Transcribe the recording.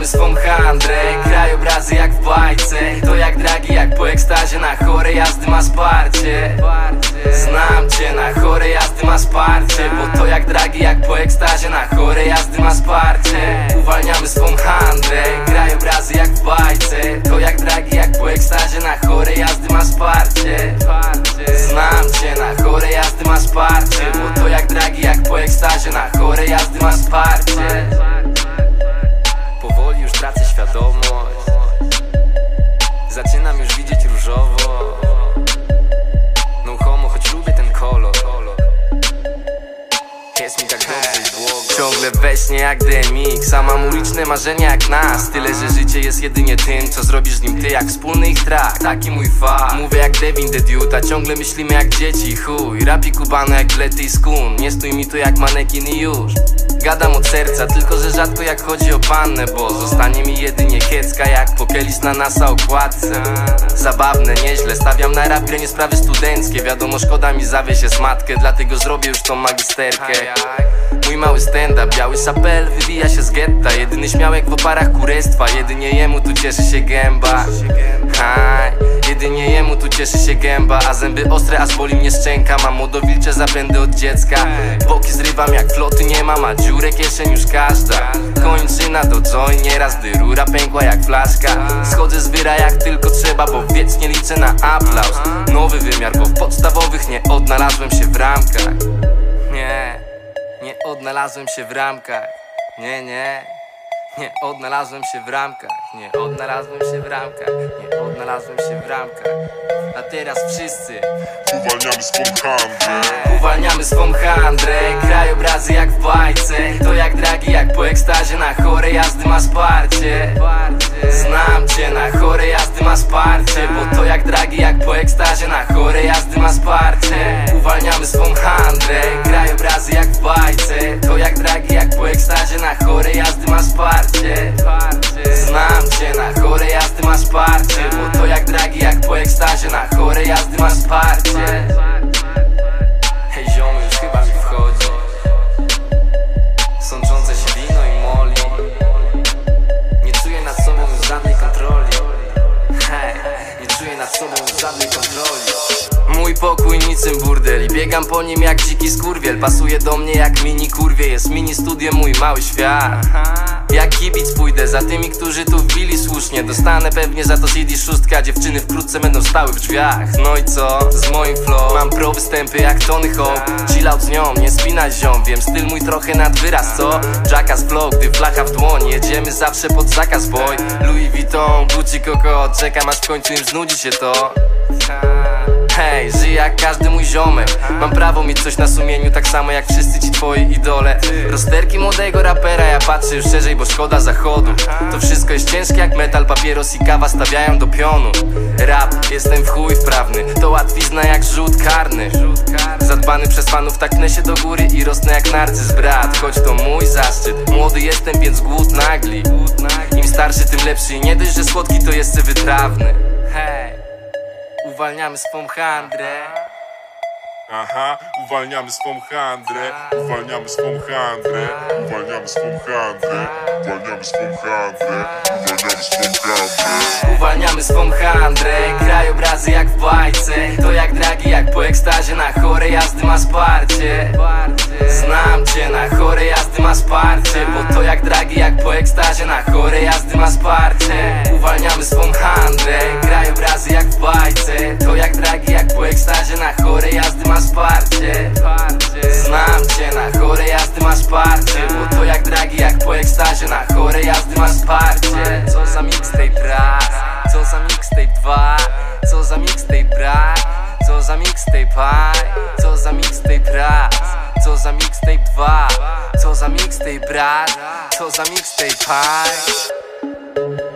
Uwalniamy swą handrę Krajobrazy jak w bajce. To jak dragi, jak po ekstazie Na chore jazdy ma wsparcie. Znam cię, na chore jazdy ma wsparcie Bo to jak dragi, jak po ekstazie Na chore jazdy ma wsparcie. Uwalniamy swą handrę Krajobrazy jak w bajce. To jak dragi, jak po ekstazie Na chore jazdy ma wsparcie. Znam cię, na chore jazdy ma wsparcie Bo to jak dragi, jak po ekstazie Na chore jazdy ma wsparcie Śnie jak DMX A mam uliczne marzenia jak nas. Tyle, że życie jest jedynie tym Co zrobisz z nim ty jak wspólny ich track Taki mój fakt. Mówię jak Devin the Dude A ciągle myślimy jak dzieci. Chuj, rapi kubano jak Blety i Skun. Nie stój mi tu jak manekin i już. Gadam od serca, tylko że rzadko jak chodzi o pannę Bo zostanie mi jedynie kiecka jak pokelis na nasa okładce. Zabawne, nieźle, stawiam na rap grę nie sprawy studenckie. Wiadomo, szkoda mi zawieść matkę, dlatego zrobię już tą magisterkę Mój mały stand-up, biały szapel wybija się z getta. Jedyny śmiałek w oparach kurestwa, jedynie jemu tu cieszy się gęba. Haj, jedynie jemu tu cieszy się gęba. A zęby ostre, aż boli mnie szczęka. Mam młodowilcze zapędy od dziecka. Boki zrywam jak floty nie mam, a dziurę kieszeń już każda. Kończyna do join, nieraz gdy rura pękła jak flaszka. Schodzę z wyra jak tylko trzeba, bo wiecznie liczę na aplauz. Nowy wymiar, bo w podstawowych nie odnalazłem się w ramkach. Nie, nie odnalazłem się w ramkach. Nie, nie. Nie odnalazłem się w ramkach, nie odnalazłem się w ramkach, nie odnalazłem się w ramkach. A teraz wszyscy. Uwalniamy swą handrę. Uwalniamy swą handrę. Krajobrazy jak w bajce. To jak dragi, jak po ekstazie Na chore jazdy ma wsparcie. Znam cię, na chore jazdy ma wsparcie żadnej kontroli. Mój pokój niczym burdel i biegam po nim jak dziki skurwiel. Pasuje do mnie jak mini kurwie, jest mini studio mój mały świat Jak kibic pójdę za tymi, którzy tu wbili słusznie. Dostanę pewnie za to CD szóstka, dziewczyny wkrótce będą stały w drzwiach. No i co? Z moim flow mam pro występy jak Tony Hawk. Chill out z nią, nie spinać ziom, wiem styl mój trochę nad wyraz, co? Jackass flow, gdy flacha w dłoń, jedziemy zawsze pod zakaz boy. Louis Vuitton, Gucci Coco, czekam aż w końcu im znudzi się to Hej, żyję jak każdy mój ziomek. Mam prawo mieć coś na sumieniu, tak samo jak wszyscy ci twoi idole. Rozterki młodego rapera, ja patrzę już szerzej, bo szkoda zachodu. To wszystko jest ciężkie jak metal, papieros i kawa stawiają do pionu. Rap, jestem w chuj wprawny, to łatwizna jak rzut karny. Zadbany przez fanów, tak pnę się do góry i rosnę jak narcyz brat. Choć to mój zaszczyt, młody jestem, więc głód nagli. Im starszy, tym lepszy. I nie dość, że słodki, to jeszcze wytrawny. Hej Uwalniamy swą handrę Aha, uwalniamy swą handrę Uwalniamy swą handrę Uwalniamy swą handrę Uwalniamy swą handrę Uwalniamy swą handrę Uwalniamy swą handrę Krajobrazy jak w bajce. To jak dragi, jak po ekstazie. Na chore jazdy ma wsparcie. Znam cię, na chore jazdy ma wsparcie. Bo to jak dragi, jak po ekstazie. Na chore jazdy ma wsparcie. Uwalniamy swą chore jazdy ma wsparcie. Znam cię, na chore jazdy ma wsparcie. Bo to jak dragi, jak po ekstazie Na chore jazdy ma wsparcie. Co za mixtape raz Co za mixtape dwa Co za mixtape brak Co za mixtape high Co za mixtape raz Co za mixtape dwa Co za mixtape brak Co za mixtape high